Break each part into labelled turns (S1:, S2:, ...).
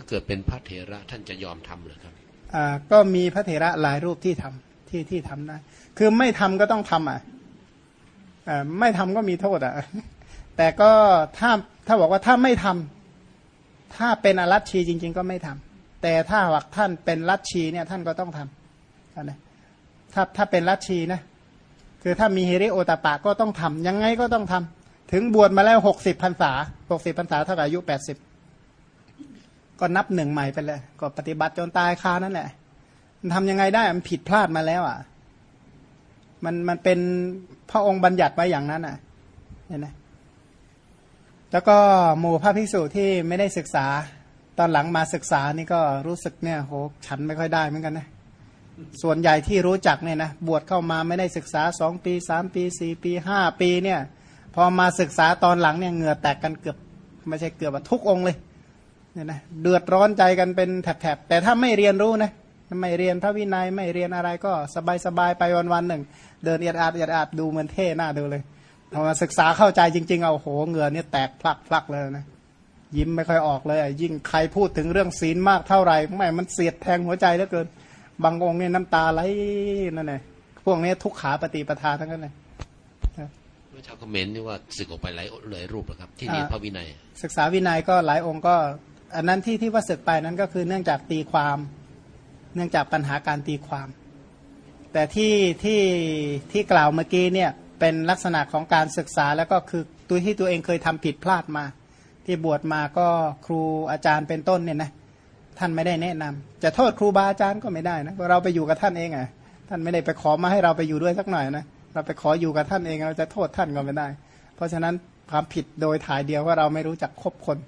S1: ถ้าเกิดเป็นพระเถระท่านจะยอมทำหรือครับ
S2: อ่าก็มีพระเถระหลายรูปที่ทำที่ที่ทำได้ คือไม่ทำก็ต้องทำอะอ่าไม่ทำก็มีโทษอะ แต่ก็ถ้าถ้าบอกว่าถ้าไม่ทำถ้าเป็นอรัชชีจริง ๆ ก็ไม่ทำแต่ถ้าหากท่านเป็นรัชชีเนี่ยท่านก็ต้องทำนะถ้าถ้าเป็นรัชชีนะคือถ้ามีเฮริโอตาปะก็ต้องทำยังไงก็ต้องทำถึงบวชมาแล้วหกสิบพรรษาหกสิบพรรษาเท่ากับอายุแปดสิบ ก็นับหนึ่งใหม่ไปเลย ก็ปฏิบัติจนตายคานั่นแหละ มันทำยังไงได้มันผิดพลาดมาแล้วอะ มันมันเป็นพระองค์บัญญัติไว้อย่างนั้นอะเห็นไหมแล้วก็หมู่พระภิกษุที่ไม่ได้ศึกษา ตอนหลังมาศึกษานี่ก็รู้สึกเนี่ยโหฉันไม่ค่อยได้เหมือนกันนะส่วนใหญ่ที่รู้จักเนี่ยนะบวชเข้ามาไม่ได้ศึกษาสองปีสามปีสี่ปีห้าปีเนี่ย พอมาศึกษาตอนหลังเนี่ยเหงื่อแตกกันเกือบ ไม่ใช่เกือบทุกองเลย เนี่ยนะเดือดร้อนใจกันเป็นแถบๆแต่ถ้าไม่เรียนรู้นะไม่เรียนพระวินัยไม่เรียนอะไรก็สบายๆไปวันๆหนึ่ง เดินเอียดอาดเอียดอาดดูเหมือนเท่หน้าดูเลยพอมาศึกษาเข้าใจจริง ๆ เอาโหเหงื่อเนี่ยแตกพลักพลักเลยนะยิ้มไม่ค่อยออกเลย ยิ่งใครพูดถึงเรื่องศีลมากเท่าไหร่ไม่มันเสียดแทงหัวใจเหลือเกิน บางองค์เนี่ยน้ำตาไหลนั่นแหละพวกนี้ทุกขาปฏิปทาทั้งนั้นเลย
S1: เมื่อชาวคอมเมนต์นี่ว่าศึกออกไปหลายหลายรูปแล้วครับ ที่นี่พระวินัย
S2: ศึกษาวินัยก็หลายองค์ก็ อันนั้นที่ที่ว่าศึกไปนั้นก็คือเนื่องจากตีความ เนื่องจากปัญหาการตีความ แต่ที่ที่ที่กล่าวเมื่อกี้เนี่ยเป็นลักษณะของการศึกษาแล้วก็คือตัวที่ตัวเองเคยทำผิดพลาดมา ที่บวชมาก็ครูอาจารย์เป็นต้นเนี่ยนะท่านไม่ได้แนะนำจะโทษครูบาอาจารย์ก็ไม่ได้นะเราไปอยู่กับท่านเองอะท่านไม่ได้ไปขอมาให้เราไปอยู่ด้วยสักหน่อยนะเราไปขออยู่กับท่านเองเราจะโทษท่านก็ไม่ได้ เพราะฉะนั้นความผิดโดยถ่ายเดียวว่าเราไม่รู้จักคบคน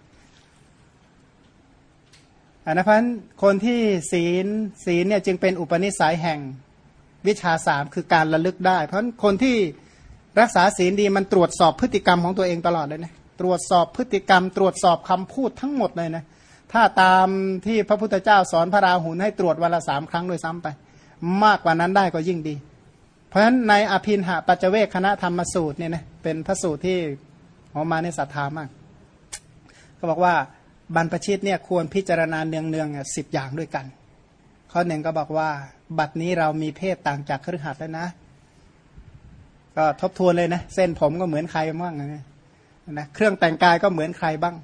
S2: อันนั้นพันคนที่ศีลศีลเนี่ยจึงเป็นอุปนิสัยแห่งวิชาสามคือการระลึกได้ เพราะคนที่รักษาศีลดีมันตรวจสอบพฤติกรรมของตัวเองตลอดเลยนะตรวจสอบพฤติกรรม ตรวจสอบคำพูดทั้งหมดเลยนะถ้าตามที่พระพุทธเจ้าสอนพระราหุลให้ตรวจวันละสามครั้งโดยซ้ำไป มากกว่านั้นได้ก็ยิ่งดี เพราะฉะนั้นในอภินหาปัจเจเวคคณะธรรมสูตรเนี่ยนะเป็นพระสูตรที่ออกมาในศรัทธามาก ก็บอกว่า บรรพชิตเนี่ยควรพิจารณาเนืองๆสิบอย่างด้วยกัน ข้อหนึ่งก็บอกว่า บัดนี้เรามีเพศต่างจากครือขัดแล้วนะ ก็ทบทวนเลยนะ เส้นผมก็เหมือนใครบ้างนะนะเครื่องแต่งกายก็เหมือนใครบ้าง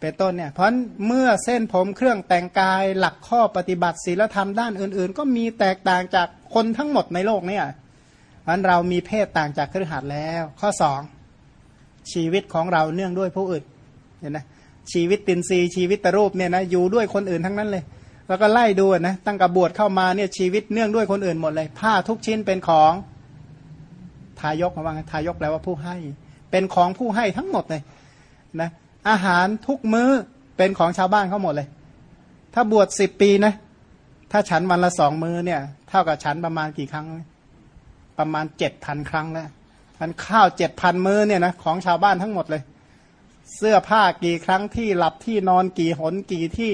S2: เป็นต้นเนี่ย เพราะเมื่อเส้นผมเครื่องแต่งกายหลักข้อปฏิบัติศีลธรรมด้านอื่น ๆ ก็มีแตกต่างจากคนทั้งหมดในโลกเนี่ยเพราะเรามีเพศต่างจากครือขัดแล้ว ข้อสองชีวิตของเราเนื่องด้วยผู้อื่นเห็นไหม ชีวิตตินซีชีวิตตรูปเนี่ยนะอยู่ด้วยคนอื่นทั้งนั้นเลย แล้วก็ไล่ดูนะตั้งกับบวชเข้ามาเนี่ยชีวิตเนื่องด้วยคนอื่นหมดเลย ผ้าทุกชิ้นเป็นของทายกมาว่าทายกแปลว่าผู้ให้ เป็นของผู้ให้ทั้งหมดเลยนะอาหารทุกมื้อเป็นของชาวบ้านเขาหมดเลย ถ้าบวชสิบปีนะถ้าฉันวันละสองมื้อเนี่ยเท่ากับฉันประมาณกี่ครั้ง ประมาณเจ็ดพันครั้งแล้วทันข้าวเจ็ดพันมื้อเนี่ยนะของชาวบ้านทั้งหมดเลย เสื้อผ้ากี่ครั้งที่หลับที่นอนกี่หนกี่ที่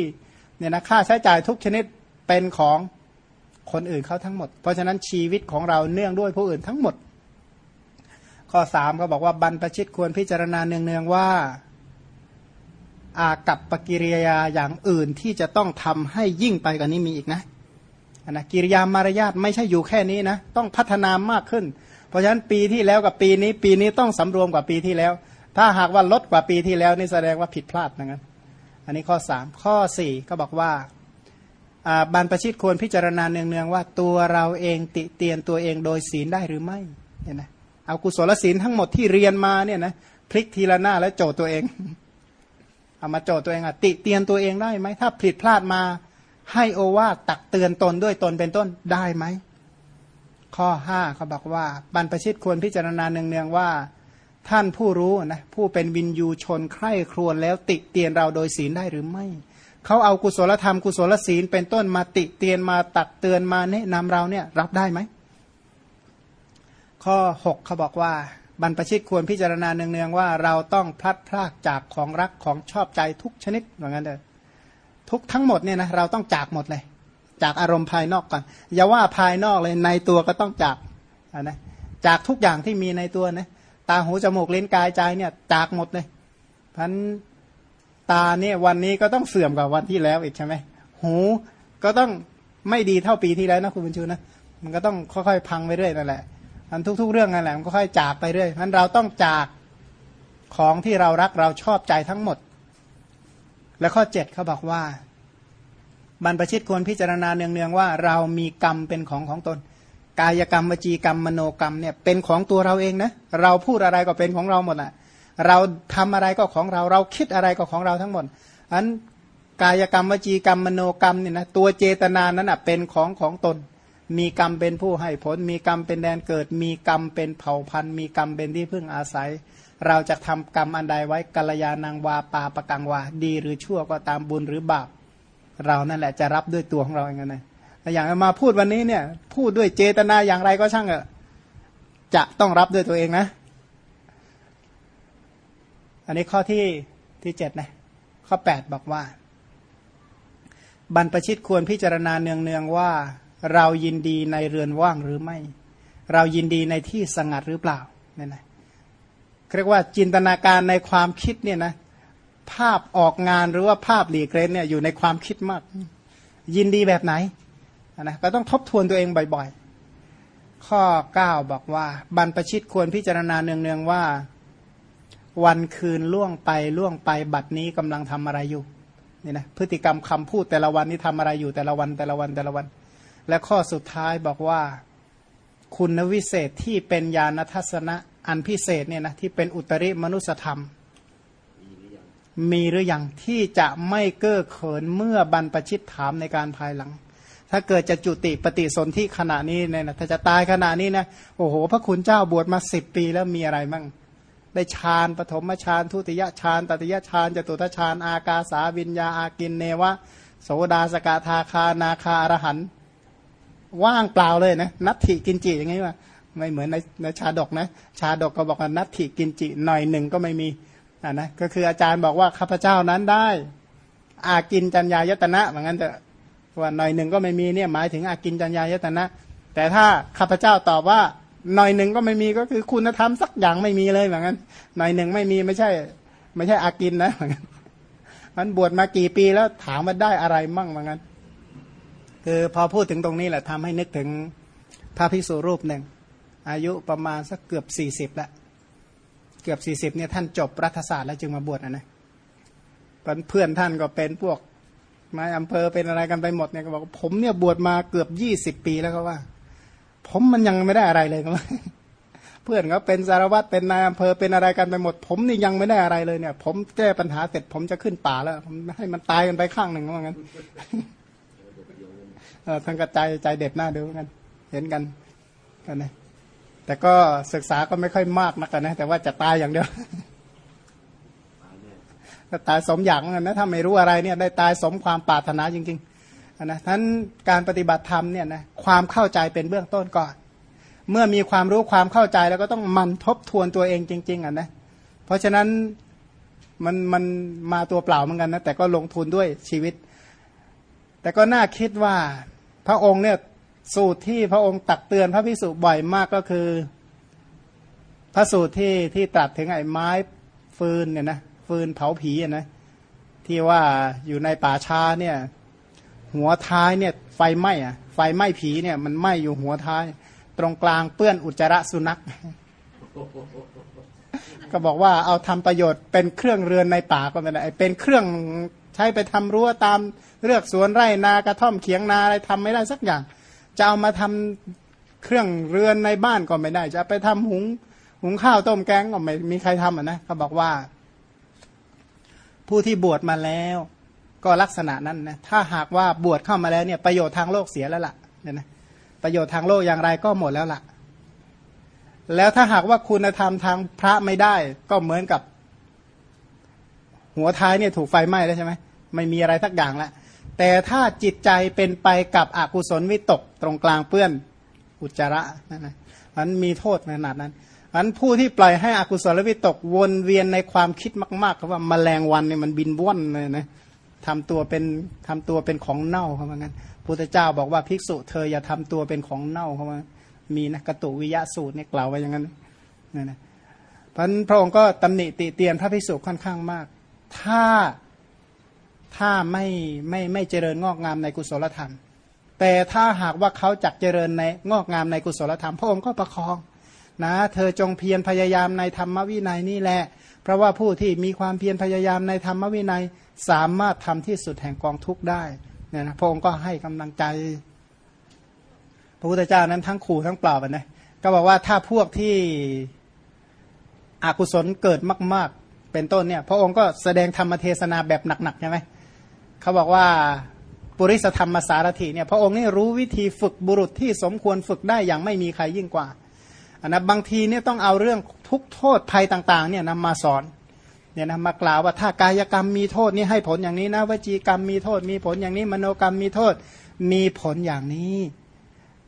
S2: เนี่ยนะค่าใช้จ่ายทุกชนิดเป็นของคนอื่นเขาทั้งหมด เพราะฉะนั้นชีวิตของเราเนื่องด้วยผู้อื่นทั้งหมด ข้อสามก็บอกว่าบรรพชิตควรพิจารณาเนืองๆว่า อากับปกิริยาอย่างอื่นที่จะต้องทำให้ยิ่งไปกว่านี้มีอีกนะนะกิริยามารยาทไม่ใช่อยู่แค่นี้นะ ต้องพัฒนามากขึ้น เพราะฉะนั้นปีที่แล้วกับปีนี้ ปีนี้ต้องสำรวมกว่าปีที่แล้ว ถ้าหากว่าลดกว่าปีที่แล้วนี่แสดงว่าผิดพลาดนะงั้น อันนี้ข้อสามข้อสี่ก็บอกว่าบรรพชิตควรพิจารณาเนืองๆว่าตัวเราเองติเตียนตัวเองโดยศีลได้หรือไม่เนี่ยนะเอากุศลศีลทั้งหมดที่เรียนมาเนี่ยนะพลิกทีละหน้าแล้วโจทย์ตัวเอง เอามาโจทย์ตัวเองอะติเตียนตัวเองได้ไหมถ้าผิดพลาดมาให้โอวาตักเตือนตนด้วยตนเป็นต้นได้ไหมข้อห้าเขาบอกว่าบรรพชิตควรพิจารณาเนืองๆว่า ท่านผู้รู้นะผู้เป็นวินยูชนใคร่ครวญแล้วติเตียนเราโดยศีลได้หรือไม่เขาเอากุศลธรรมกุศลศีลเป็นต้นมาติเตียนมาตักเตือนมาแนะนำเราเนี่ยรับได้ไหมข้อหกเขาบอกว่า บรรพชิตควรพิจารณาเนืองๆว่าเราต้องพลัดพรากจากของรักของชอบใจทุกชนิดเหมือนกันเลยทุกทั้งหมดเนี่ยนะเราต้องจากหมดเลย จากอารมณ์ภายนอกก่อนอย่าว่าภายนอกเลยในตัวก็ต้องจากนะจากทุกอย่างที่มีในตัวนะ ตาหูจมูกลิ้นกายใจเนี่ยจากหมดเลยพันตาเนี่ยวันนี้ก็ต้องเสื่อมกว่าวันที่แล้วอีกใช่ไหมหูก็ต้องไม่ดีเท่าปีที่แล้วนะคุณบุญชูนะมันก็ต้องค่อยๆพังไปเรื่อยนั่นแหละอันทุก ๆ เรื่องนั่นแหละมันก็ค่อยจากไปเรื่อยนั้นเราต้องจากของที่เรารักเราชอบใจทั้งหมด และข้อเจ็ดเขาบอกว่าบรรพชิตควรพิจารณาเนืองๆว่า เรามีกรรมเป็นของของตน กายกรรมวจีกรรมมโนกรรมเนี่ยเป็นของตัวเราเองนะเราพูดอะไรก็เป็นของเราหมดอะเราทำอะไรก็ของเราเราคิดอะไรก็ของเราทั้งหมดอันกายกรรมวจีกรรมมโนกรรมเนี่ยนะตัวเจตนานั้นอะเป็นของของตน มีกรรมเป็นผู้ให้ผล มีกรรมเป็นแดนเกิด มีกรรมเป็นเผ่าพันธุ์ มีกรรมเป็นที่พึ่งอาศัย เราจะทำกรรมอันใดไว้กัลยาณังวาปาปะกังวาดีหรือชั่วก็ตามบุญหรือบาป เรานั่นแหละจะรับด้วยตัวของเราเองนะ อย่างมาพูดวันนี้เนี่ย พูดด้วยเจตนาอย่างไรก็ช่างเอะจะต้องรับด้วยตัวเองนะ อันนี้ข้อที่ที่เจ็ดนะ ข้อแปดบอกว่า บรรพชิตควรพิจารณาเนืองๆว่า เรายินดีในเรือนว่างหรือไม่ เรายินดีในที่สงัดหรือเปล่าเนี่ยนะเรียกว่าจินตนาการในความคิดเนี่ยนะ ภาพออกงานหรือว่าภาพหลีกเล่นเนี่ยอยู่ในความคิดมาก ยินดีแบบไหน นะก็ต้องทบทวนตัวเองบ่อยๆ ข้อ 9 บอกว่า บรรพชิตควรพิจารณาเนืองๆว่า วันคืนล่วงไปล่วงไปบัดนี้กำลังทำอะไรอยู่นี่นะพฤติกรรมคำพูดแต่ละวันนี้ทำอะไรอยู่แต่ละวันแต่ละวันแต่ละวัน และข้อสุดท้ายบอกว่า คุณวิเศษที่เป็นญาณทัศนะอันพิเศษเนี่ยนะที่เป็นอุตริมนุสธรรม มีหรืออยังที่จะไม่เก้อเขินเมื่อบรรปชิตถามในการภายหลัง ถ้าเกิดจะจุติปฏิสนธิขณะนี้เนี่ยนะถ้าจะตายขณะนี้นะโอ้โห พระคุณเจ้าบวชมาสิบปีแล้วมีอะไรมั่งได้ฌานปฐมฌานทุติยฌานตติยฌานจตุทฌานอากาสาวิญญาอากินเนวะโสดาสกทาคานาคาอรหันว่างเปล่าเลยนะนัตถิกินจิอย่างงี้ว่าไม่เหมือนในในชาดกนะ ชาดกก็บอกว่านัตถิกินจิหน่อยหนึ่งก็ไม่มีอ่านะก็คืออาจารย์บอกว่าข้าพเจ้านั้นได้ อากินจัญญายตนะเหมือนกันแต่ ว่าหน่อยหนึ่งก็ไม่มีเนี่ยหมายถึงอากินจัญญายตนะ แต่ถ้าข้าพเจ้าตอบว่าหน่อยหนึ่งก็ไม่มีก็คือคุณธรรมสักอย่างไม่มีเลยเหมือนกันหน่อยหนึ่งไม่มีไม่ใช่ ไม่ใช่อากินนะเหมือนกันมันบวชมากี่ปีแล้วถามว่าได้อะไรมั่งเหมือนกันคือพอพูดถึงตรงนี้แหละทำให้นึกถึงพระภิกษุรูปหนึ่ง อายุประมาณสักเกือบสี่สิบล้วเกือบสี่สิบเนี่ยท่านจบรัฐศาสตร์แล้วจึงมาบวชนะนะเพื่อนท่านก็เป็นพวก มาอำเภอเป็นอะไรกันไปหมดเนี่ยก็บอกผมเนี่ยบวชมาเกือบยี่สิบปีแล้วก็ว่า ผมมันยังไม่ได้อะไรเลยก็เพื่อนเขาเป็นสารวัตรเป็นนายอำเภอเป็นอะไรกันไปหมด ผมนี่ยังไม่ได้อะไรเลยเนี่ย ผมแก้ปัญหาเสร็จผมจะขึ้นป่าแล้วผมให้มันตายกันไปข้างหนึ่งว่างั้นเออทั้งกระจายใจเด็ดหน้าดูกัน เห็นกันกันนะแต่ก็ศึกษาก็ไม่ค่อยมากนักนะแต่ว่าจะตายอย่างเดียว ก็ตายสมอย่างนั้นนะถ้าไม่รู้อะไรเนี่ยได้ตายสมความปรารถนาจริงๆนะทั้นการปฏิบัติธรรมเนี่ยนะความเข้าใจเป็นเบื้องต้นก่อน เมื่อมีความรู้ความเข้าใจแล้วก็ต้องมันทบทวนตัวเองจริง ๆอะนะเพราะฉะนั้นมันมันมาตัวเปล่าเหมือนกันนะแต่ก็ลงทุนด้วยชีวิต แต่ก็น่าคิดว่าพระองค์เนี่ยสูตรที่พระองค์ตักเตือนพระพิสุบ่อยมากก็คือ พระสูตรที่ที่ตรัสถึงไอ้ไม้ฟืนเนี่ยนะ ฟืนเผาผีนะที่ว่าอยู่ในป่าชาเนี่ยหัวท้ายเนี่ยไฟไหม้อะไฟไหม้ผีเนี่ยมันไหม้อยู่หัวท้าย ตรงกลางเปื้อนอุจจาระสุนัข ก็บอกว่าเอาทำประโยชน์เป็นเครื่องเรือนในป่าก็ไม่ได้เป็นเครื่องใช้ไปทำรั้วตามเลือกสวนไร่นากระท่อมเขียงนาอะไรทำไม่ได้สักอย่าง จะเอามาทำเครื่องเรือนในบ้านก็ไม่ได้ จะไปทำหุงหุงข้าวต้มแกงก็ไม่มีใครทำอะนะเขาบอกว่า ผู้ที่บวชมาแล้ว ก็ลักษณะนั้นนะถ้าหากว่าบวชเข้ามาแล้วเนี่ยประโยชน์ทางโลกเสียแล้วละ่ะเนี่ยนะประโยชน์ทางโลกอย่างไรก็หมดแล้วละ่ะ แล้วถ้าหากว่าคุณธรรมทางพระไม่ได้ ก็เหมือนกับ หัวท้ายเนี่ยถูกไฟไหม้แล้วใช่ไหมไม่มีอะไรสักอย่างละแต่ถ้าจิตใจเป็นไปกับอกุศลวิตกตรงกลางเปื้อนอุจจาระนั่นนะมันมีโทษขนาดนั้น อันผู้ที่ปล่อยให้อกุศลวิตกวนเวียนในความคิดมากๆว่ามาแมลงวันเนี่ยมันบินว่อนเลยนะทำตัวเป็นทำตัวเป็นของเน่าเขาว่างั้นพุทธเจ้าบอกว่าภิกษุเธออย่าทำตัวเป็นของเน่าเขาว่า มีนะกตุวิยะสูตรเนี่ยกล่าวไว้อย่างนั้นนี่นะพันพระองค์ก็ตำหนิติเตียนพระภิกษุค่อนข้างมาก ถ้าถ้าไม่ไม่ไม่เจริญงอกงามในกุศลธรรม แต่ถ้าหากว่าเขาจักเจริญในงอกงามในกุศลธรรม พระองค์ก็ประคอง นะเธอจงเพียรพยายามในธรรมวินัยนี่แหละ เพราะว่าผู้ที่มีความเพียรพยายามในธรรมวินัย สามารถทำที่สุดแห่งกองทุกได้เนี่ยนะพระองค์ก็ให้กำลังใจ พระพุทธเจ้านั้นทั้งขู่ทั้งปลอบนะก็บอกว่าถ้าพวกที่อกุศลเกิดมาก ๆ เป็นต้นเนี่ย พระองค์ก็แสดงธรรมเทศนาแบบหนักๆใช่ไหมเขาบอกว่าปุริสธรรมสารถีเนี่ยพระองค์นี่รู้วิธีฝึกบุรุษที่สมควรฝึกได้อย่างไม่มีใครยิ่งกว่า นนะบางทีเนี่ยต้องเอาเรื่องทุกโทษภัยต่างๆเนี่ยนำมาสอนเนี่ยนะมากล่าวว่าถ้ากายกรรมมีโทษนี่ให้ผลอย่างนี้นะวจีกรรมมีโทษ มีผลอย่างนี้มโนกรรมมีโทษ มีผลอย่างนี้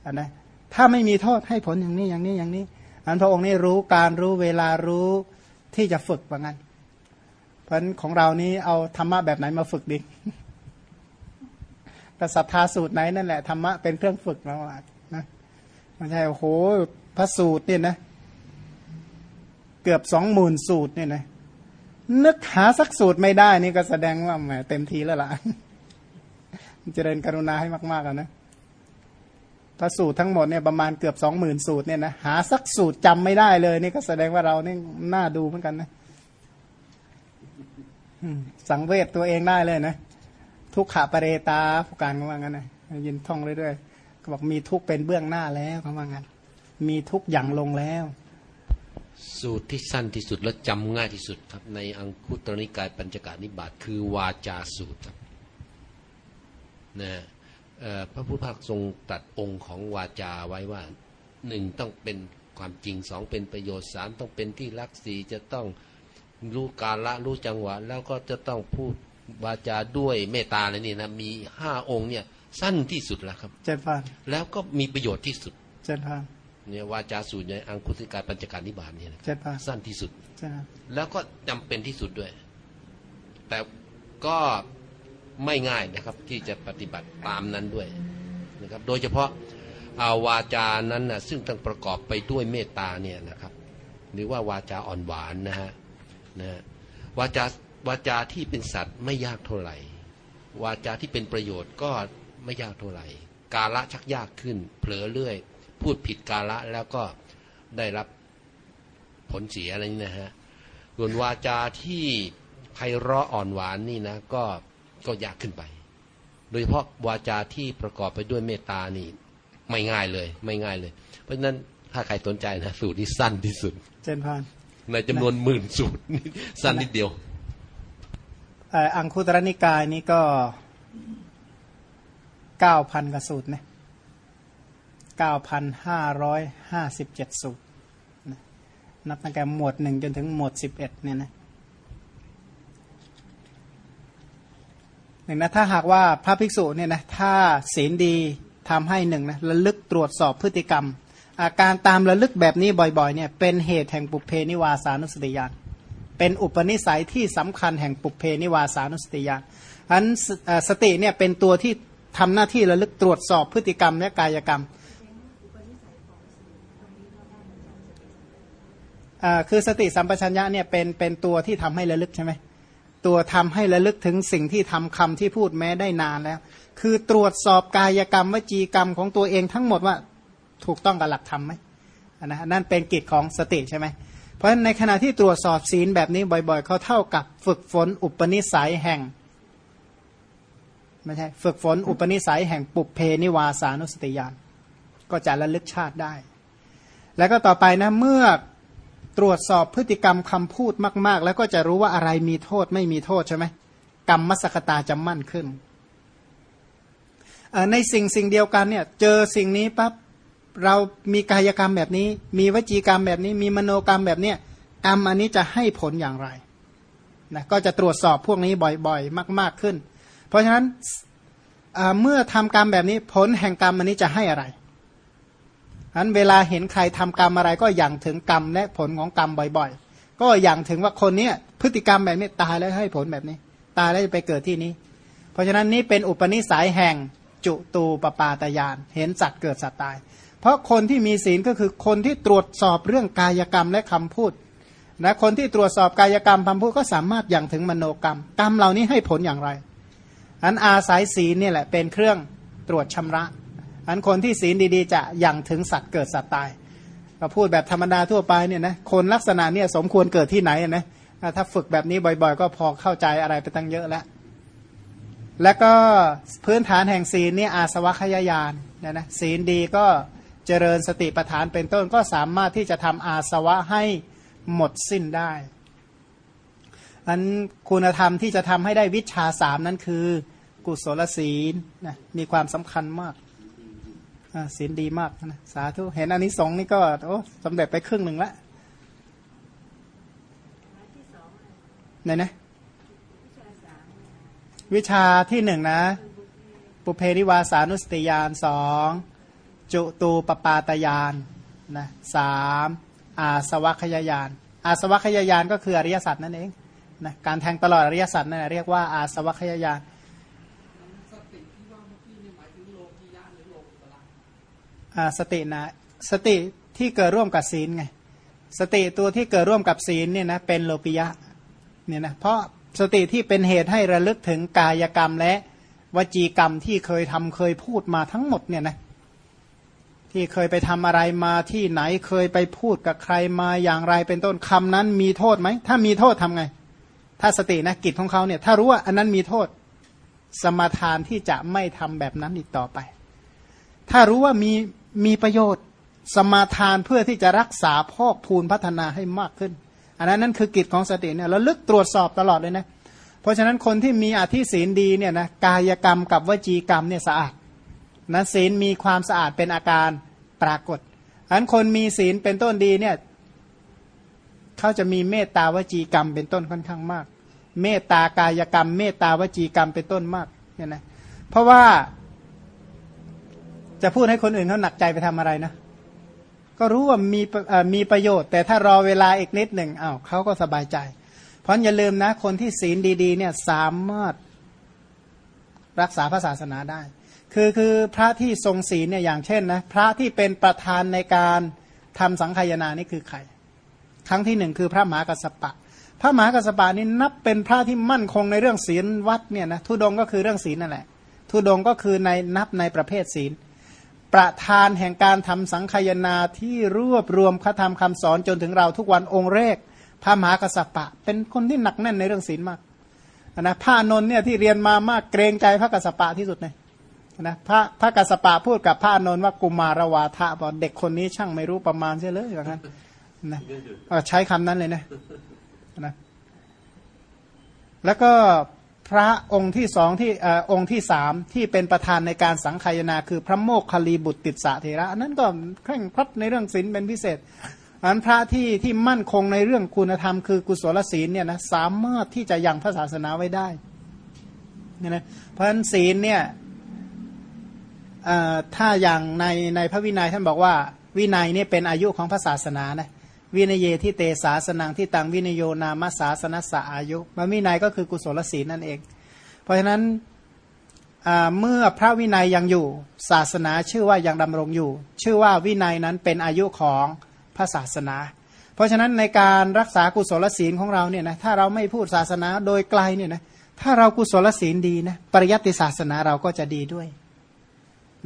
S2: อันนะถ้าไม่มีโทษให้ผลอย่างนี้อย่างนี้อย่างนี้ อันพระองค์นี่รู้การรู้เวลารู้ที่จะฝึกว่างั้น เพราะของเรานี้เอาธรรมะแบบไหนมาฝึกดีก็ศรัทธาสูตรไหนนั่นแหละธรรมะเป็นเครื่องฝึกเรานะไม่ใช่โอ้โห พระสูตรเนี่ยนะ เกือบสองหมื่นสูตรเนี่ยนะนึกหาสักสูตรไม่ได้นี่ก็แสดงว่าแหมเต็มทีแล้วล่ะเจริญกรุณาให้มากๆนะพระสูตรทั้งหมดเนี่ยประมาณเกือบสองหมื่นสูตรเนี่ยนะหาสักสูตรจำไม่ได้เลยนี่ก็แสดงว่าเราเนี่ยน่าดูเหมือนกันนะสังเวชตัวเองได้เลยนะทุกขะปะเรตาผู้การก็ว่างั้นนะยินท่องเรื่อยๆก็บอกมีทุกเป็นเบื้องหน้าแล้วเขาว่างั้น มีทุกอย่างลงแล้ว
S1: สูตรที่สั้นที่สุดและจำง่ายที่สุดครับ ในอังคุตรนิกายปัญจการนิบาตคือวาจาสูตรครับนะพระพุทธภาคทรงตัดองค์ของวาจาไว้ว่าหนึ่งต้องเป็นความจริงสองเป็นประโยชน์สามต้องเป็นที่รักสี่จะต้องรู้กาละรู้จังหวะ แล้วก็จะต้องพูดวาจาด้วยเมตตาอะไรนี่นะมีห้าองค์เนี่ยสั้นที่สุดแล้วครับ
S2: เจนพาน
S1: แล้วก็มีประโยชน์ที่สุด
S2: เจนพาน
S1: เนี่ยวาจาสูตรในอังคุติการปัญจการนิบาตเนี่ย
S2: เจนพาน
S1: สั้นที่สุดแล้วก็จำเป็นที่สุดด้วย แต่ก็ไม่ง่ายนะครับ ที่จะปฏิบัติตามนั้นด้วยนะครับ โดยเฉพาะอาวาจานั้นนะซึ่งต้องประกอบไปด้วยเมตตาเนี่ยนะครับ หรือว่าวาจาอ่อนหวานนะฮะนะวาจาวาจาที่เป็นสัตว์ไม่ยากเท่าไหร่ วาจาที่เป็นประโยชน์ก็ไม่ยากเท่าไหร่ กาละชักยากขึ้น เผลอเรื่อย พูดผิดกาละแล้วก็ได้รับผลเสียอะไรนี่นะฮะส่วนวาจาที่ไพเราะอ่อนหวานนี่นะ ก็ก็ยากขึ้นไป โดยเฉพาะวาจาที่ประกอบไปด้วยเมตตานี่ ไม่ง่ายเลย ไม่ง่ายเลย เพราะฉะนั้นถ้าใครสนใจนะสูตรที่สั้นที่สุด
S2: เจนพาน
S1: ในจำนวนหมื่นสูตรสั้นนิดเดียว
S2: อังคุตรนิกายนี้ก็เก้าพันกสูตรนะ เก้าพันห้าร้อยห้าสิบเจ็ดสูตรนับตั้งแต่หมวดหนึ่งจนถึงหมวดสิบเอ็ดเนี่ยนะหนึ่งนะถ้าหากว่าพระภิกษุเนี่ยนะถ้าศีลดีทำให้หนึ่งนะระลึกตรวจสอบพฤติกรรม อาการตามระลึกแบบนี้บ่อยๆเนี่ยเป็นเหตุแห่งปุเพนิวาสานุสติญาณเป็นอุปนิสัยที่สำคัญแห่งปุเพนิวาสานุสติญาณอันสติเนี่ยเป็นตัวที่ทำหน้าที่ระลึกตรวจสอบพฤติกรรมและกายกรรม คือสติสัมปชัญญะเนี่ยเป็นเป็นตัวที่ทำให้ระลึกใช่ไหมตัวทำให้ระลึกถึงสิ่งที่ทำคำที่พูดแม้ได้นานแล้ว คือตรวจสอบกายกรรมวจีกรรมของตัวเองทั้งหมดว่าถูกต้องกับหลักธรรมไหมนะนั่นเป็นกิจของสติใช่ไหมเพราะฉะนั้นในขณะที่ตรวจสอบศีลแบบนี้บ่อยๆ เขาเท่ากับฝึกฝนอุปนิสัยแห่งไม่ใช่ฝึกฝนอุปนิสัยแห่งปุเพนิวาสานุสติญาณก็จะระลึกชาติได้ แล้วก็ต่อไปนะเมื่อ ตรวจสอบพฤติกรรมคำพูดมาก ๆ แล้วก็จะรู้ว่าอะไรมีโทษไม่มีโทษใช่ไหมกรรมมสกตาจะมั่นขึ้น ในสิ่งสิ่งเดียวกันเนี่ยเจอสิ่งนี้ปั๊บเรามีกายกรรมแบบนี้ มีวจีกรรมแบบนี้ มีมโนกรรมแบบเนี้ยกรรมอันนี้จะให้ผลอย่างไรนะก็จะตรวจสอบพวกนี้บ่อยๆ มาก ๆขึ้น เพราะฉะนั้นเมื่อทำกรรมแบบนี้ผลแห่งกรรมอันนี้จะให้อะไร อันเวลาเห็นใครทำกรรมอะไรก็อย่างถึงกรรมและผลของกรรมบ่อย ๆ ก็อย่างถึงว่าคนเนี้ยพฤติกรรมแบบนี้ตายแล้วให้ผลแบบนี้ ตายแล้วจะไปเกิดที่นี้ เพราะฉะนั้นนี่เป็นอุปนิสัยแห่งจุตูปปาตยาน เห็นสัตว์เกิดสัตว์ตาย เพราะคนที่มีศีลก็คือคนที่ตรวจสอบเรื่องกายกรรมและคำพูดนะคนที่ตรวจสอบกายกรรมคำพูดก็สามารถอย่างถึงมโนกรรม กรรมเหล่านี้ให้ผลอย่างไรอันอาศัยศีลเนี่ยแหละเป็นเครื่องตรวจชำระ อันคนที่ศีลดีๆ จะยังถึงสัตว์เกิดสัตว์ตายเราพูดแบบธรรมดาทั่วไปเนี่ยนะคนลักษณะเนี่ยสมควรเกิดที่ไหนนะถ้าฝึกแบบนี้บ่อยๆ ก็พอเข้าใจอะไรไปตั้งเยอะแล้ว แล้วก็พื้นฐานแห่งศีลนี่อาสวะขยายานเนี่ยนะศีลดีก็เจริญสติปัฏฐานเป็นต้นก็สามารถที่จะทำอาสวะให้หมดสิ้นได้อันคุณธรรมที่จะทำให้ได้วิชาสามนั้นคือ กุศลศีลนะมีความสำคัญมาก ศีลดีมากนะสาธุเห็นอันนี้สองนี่ก็โอ้สำเร็จไปครึ่งหนึ่งแล้วไหนนะวิชาที่หนึ่งนะ ปุเพริวาสานุสติยานสองจุตูปปาตยานนะสามอาสวัคยายาน อาสวัคยายานก็คืออริยสัจนั่นเองนะการแทงตลอดอริยสัจนั่นเรียกว่าอาสวัคยายาน สตินะสติที่เกิดร่วมกับศีลไงสติตัวที่เกิดร่วมกับศีลเนี่ยนะเป็นโลปิยะเนี่ยนะเพราะสติที่เป็นเหตุให้ระลึกถึงกายกรรมและวจีกรรมที่เคยทำเคยพูดมาทั้งหมดเนี่ยนะที่เคยไปทำอะไรมาที่ไหนเคยไปพูดกับใครมาอย่างไรเป็นต้นคำนั้นมีโทษไหมถ้ามีโทษทำไง ถ้าสตินะกิจของเขาเนี่ยถ้ารู้ว่าอันนั้นมีโทษสมาทานที่จะไม่ทำแบบนั้นอีกต่อไป ถ้ารู้ว่ามี มีประโยชน์ สมาทานเพื่อที่จะรักษาพอกพูนพัฒนาให้มากขึ้น อันนั้นนั่นคือกิจของสติเนี่ยเราลึกตรวจสอบตลอดเลยนะเพราะฉะนั้นคนที่มีอธิศีลดีเนี่ยนะกายกรรมกับวจีกรรมเนี่ยสะอาดนะศีลมีความสะอาดเป็นอาการปรากฏอันคนมีศีลเป็นต้นดีเนี่ยเขาจะมีเมตตาวจีกรรมเป็นต้นค่อนข้างมาก เมตตากายกรรม เมตตาวจีกรรมเป็นต้นมากเนี่ยนะเพราะว่า จะพูดให้คนอื่นเขาหนักใจไปทำอะไรนะ ก็รู้ว่ามีมีประโยชน์ แต่ถ้ารอเวลาอีกนิดหนึ่งอ้าวเขาก็สบายใจ เพราะอย่าลืมนะ คนที่ศีลดี ๆ เนี่ยสามารถรักษาพระศาสนาได้ คือคือพระที่ทรงศีลเนี่ยอย่างเช่นนะพระที่เป็นประธานในการทำสังขยานี่คือใคร ครั้งที่หนึ่งคือพระมหากัสปะ พระมหากัสปะนี่นับเป็นพระที่มั่นคงในเรื่องศีลวัดเนี่ยนะทุดงก็คือเรื่องศีลนั่นแหละทุดงก็คือในนับในประเภทศีล ประธานแห่งการทำสังคยนาที่รวบรวมพระธรรมคำสอนจนถึงเราทุกวันองค์แรก พระมหากษัตริย์เป็นคนที่หนักแน่นในเรื่องศีลมากนะพระนนท์เนี่ยที่เรียนมามากเกรงใจพระกษัตริย์ที่สุดเลยนะพระพระกษัตริย์พูดกับพระนนท์ว่ากุมารวาทะบอกเด็กคนนี้ช่างไม่รู้ประมาณใช่เลยอย่างนั้นนะใช้คำนั้นเลยนะนะแล้วก็ พระองค์ที่สองที่องค์ที่สามที่เป็นประธานในการสังขยนา คือพระโมกขลีบุตรติดสะเทระอันนั้นก็เคร่งครัดในเรื่องศีลเป็นพิเศษอันพระที่ที่มั่นคงในเรื่องคุณธรรมคือกุศลศีลเนี่ยนะสามารถที่จะยังพระศาสนาไว้ได้เนี่ยนะเพราะฉะนั้นศีลเนี่ยถ้าอย่างในในพระวินัยท่านบอกว่าวินัยเนี่ยเป็นอายุของพระศาสนานะ วินเยที่เตสาสนังที่ตังวินโยนามาสาสนัสะอายุมาวินัยก็คือกุศลศีลนั่นเอง เพราะฉะนั้นเมื่อพระวินัยยังอยู่ ศาสนาชื่อว่ายังดำรงอยู่ ชื่อว่าวินัยนั้นเป็นอายุของพระศาสนา เพราะฉะนั้นในการรักษากุศลศีลของเราเนี่ยนะถ้าเราไม่พูดศาสนาโดยไกลเนี่ยนะถ้าเรากุศลศีลดีนะปริยัติศาสนาเราก็จะดีด้วย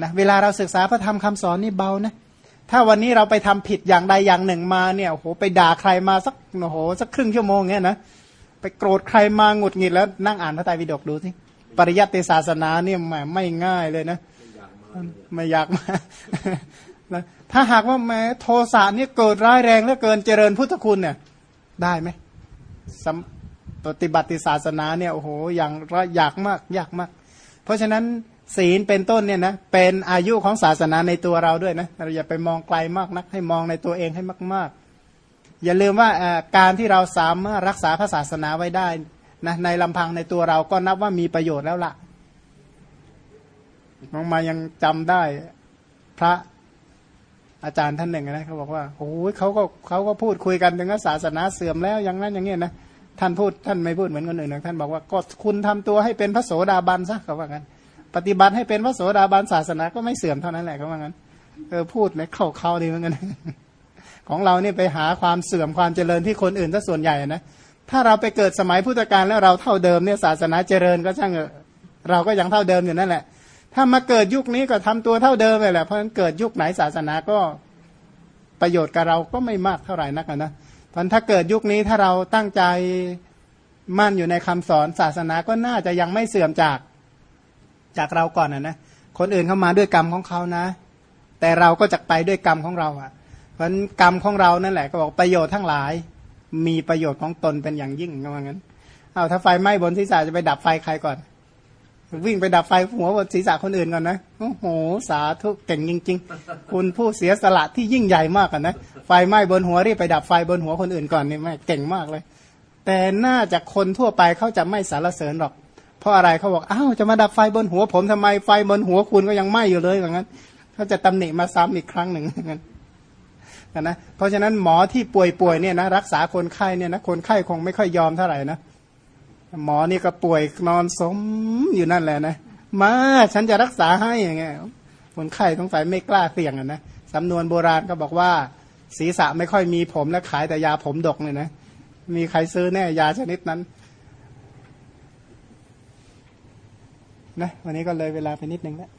S2: นะเวลาเราศึกษาพระธรรมคำสอนนี่เบานะ ถ้าวันนี้เราไปทำผิดอย่างใดอย่างหนึ่งมาเนี่ยโอ้โหไปด่าใครมาสักโอ้โหสักครึ่งชั่วโมงเงี้ยนะไปโกรธใครมาหงุดหงิดแล้วนั่งอ่านพระไตรปิฎกดูสิปริยัติศาสนาเนี่ยแหมไม่ง่ายเลยนะไม่อยากมาถ้าหากว่าแม้โทสะเนี่ยเกิดร้ายแรงแล้วเกินเจริญพุทธคุณเนี่ย ได้ไหมปฏิบัติศาสนาเนี่ยโอ้โหอย่างอยากมาก ยากมาก เพราะฉะนั้น ศีลเป็นต้นเนี่ยนะเป็นอายุของศาสนาในตัวเราด้วยนะเราอย่าไปมองไกลมากนัก ให้มองในตัวเองให้มาก ๆ อย่าลืมว่าการที่เราสามารถรักษาพระศาสนาไว้ได้นะในลำพังในตัวเราก็นับว่ามีประโยชน์แล้วละ่ะมองมายังจำได้พระอาจารย์ท่านหนึ่งนะเขาบอกว่าโอ้ยเขาก็เขาก็พูดคุยกันถึงศาสนาเสื่อมแล้วอย่างนั้นอย่างนี้นะท่านพูดท่านไม่พูดเหมือนคนอื่นนะท่านบอกว่าก็คุณทำตัวให้เป็นพระโสดาบันซะเขาว่างั้น ปฏิบัติให้เป็นพระโสดาบันศาสนาก็ไม่เสื่อมเท่านั้นแหละเขาว่างั้นเออพูดในเข้าเข้าดีเหมือนกัน ของเราเนี่ยไปหาความเสื่อมความเจริญที่คนอื่นซะส่วนใหญ่นะถ้าเราไปเกิดสมัยพุทธกาลแล้วเราเท่าเดิมเนี่ยศาสนาเจริญก็ช่างเออเราก็ยังเท่าเดิมอยู่นั่นแหละ ถ้ามาเกิดยุคนี้ก็ทำตัวเท่าเดิมเลยแหละเพราะฉะนั้นเกิดยุคไหนศาสนาก็ประโยชน์กับเราก็ไม่มากเท่าไหร่นักนะเพราะฉะนั้นถ้าเกิดยุคนี้ถ้าเราตั้งใจมั่นอยู่ในคำสอนศาสนาก็น่าจะยังไม่เสื่อมจาก จากเราก่อนนะนะคนอื่นเข้ามาด้วยกรรมของเขานะ แต่เราก็จะไปด้วยกรรมของเราอะ่ะ เพราะนั้นกรรมของเรานั่นแหละก็บอกประโยชน์ทั้งหลาย มีประโยชน์ของตนเป็นอย่างยิ่งก็ว่างั้นเอาถ้าไฟไหม้บนศีรษะจะไปดับไฟใครก่อน วิ่งไปดับไฟหัวบนศีรษะคนอื่นก่อนนะโอ้โหสาธุเก่งจริง ๆ คุณผู้เสียสละที่ยิ่งใหญ่มากกันนะไฟไหม้บนหัวรีบไปดับไฟบนหัวคนอื่นก่อนนี่ไม่เก่งมากเลย แต่น่าจะคนทั่วไปเขาจะไม่สารเสริญหรอก เพราะอะไรเขาบอกอ้าวจะมาดับไฟบนหัวผมทำไมไฟบนหัวคุณก็ยังไหม้อยู่เลยอย่างนั้นเขาจะตำหนิมาซ้ำอีกครั้งหนึ่งนั้นนะเพราะฉะนั้นหมอที่ป่วยๆเนี่ยนะรักษาคนไข้เนี่ยนะคนไข้คงไม่ค่อยยอมเท่าไหร่นะหมอนี่ก็ป่วยนอนสมอยู่นั่นแหละนะมาฉันจะรักษาให้อย่างเงี้ยคนไข้สงสัยไม่กล้าเสี่ยงอะนะสำนวนโบราณก็บอกว่า ศีรษะไม่ค่อยมีผมและขายแต่ยาผมดกเลยนะมีใครซื้อแน่ยาชนิดนั้น นะวันนี้ก็เลยเวลาไปนิดนึงแล้ว